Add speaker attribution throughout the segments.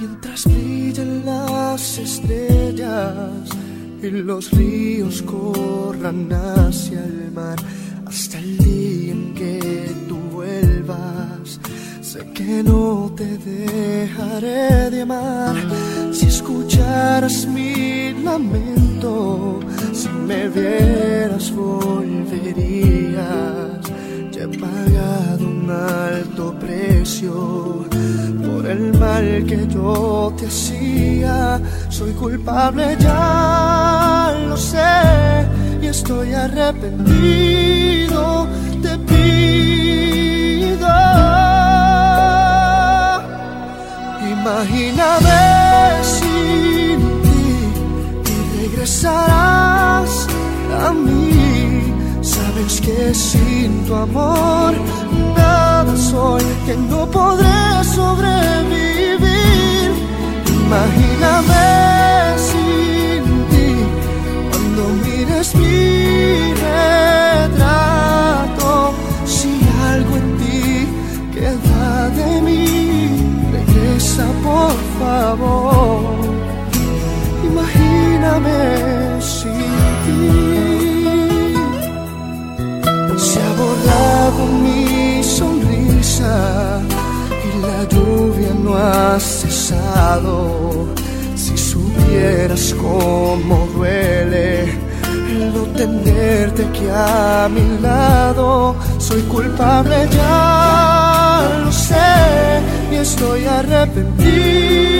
Speaker 1: Mientras brillan las estrellas y los ríos corran hacia el mar hasta el día Sé que no te dejaré de amar si escucharas mi lamento, si me vieras volverías. Ya he pagado un alto precio por el mal que yo te hacía. Soy culpable, ya lo sé, y estoy arrepentido. Imagíname sin ti y regresarás a mí. Sabes que sin tu amor nada soy, que no podré sobrevivir. Imagíname Sin ti. Se ha borrado mi sonrisa y la lluvia no ha cesado. Si supieras cómo duele el no tenerte aquí a mi lado, soy culpable, ya lo sé, y estoy arrepentido.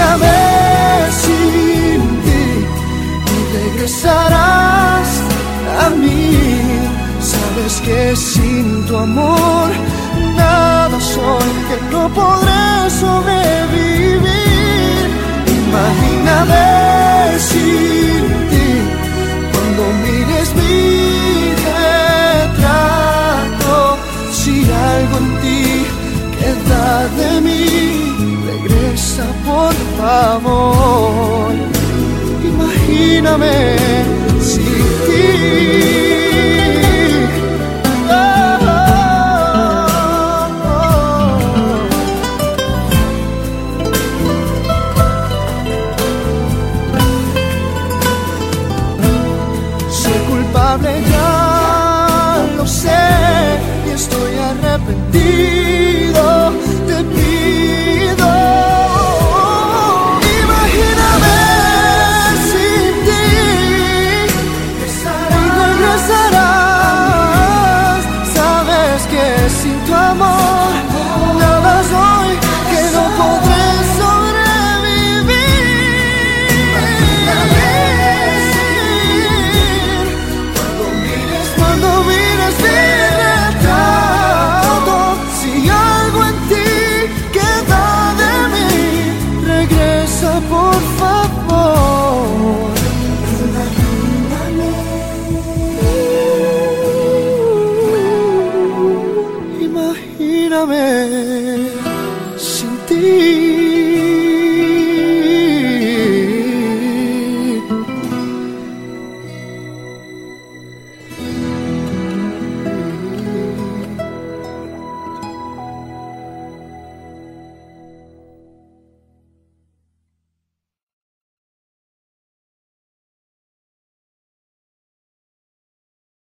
Speaker 1: Imagíname sin ti y regresarás a mí. Sabes que sin tu amor nada soy, que no podré sobrevivir. Imagíname sin ti cuando mires mi retrato. Si algo en ti queda de mí, regresa por favor. Imagíname sin ti. Soy culpable, ya lo sé, y estoy arrepentido.